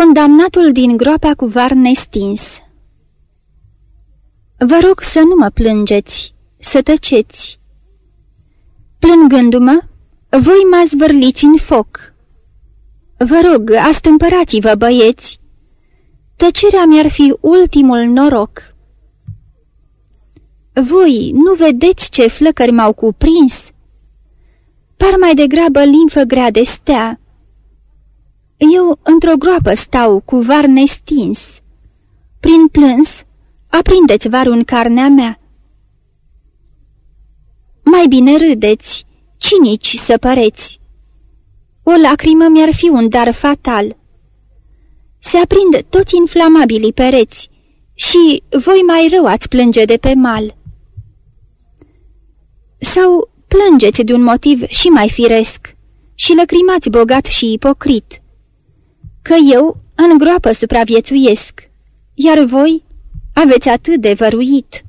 Condamnatul din groapa cu var nestins Vă rog să nu mă plângeți, să tăceți. Plângându-mă, voi mă zvârliți în foc. Vă rog, astâmpărați-vă, băieți. Tăcerea mi-ar fi ultimul noroc. Voi nu vedeți ce flăcări m-au cuprins? Par mai degrabă limfă grea de stea. Eu într-o groapă stau cu var nestins. Prin plâns, aprindeți varul în carnea mea. Mai bine râdeți, cinici să păreți. O lacrimă mi-ar fi un dar fatal. Se aprind toți inflamabilii pereți și voi mai rău ați plânge de pe mal. Sau plângeți de un motiv și mai firesc și lăcrimați bogat și ipocrit că eu în groapă supraviețuiesc, iar voi aveți atât de văruit.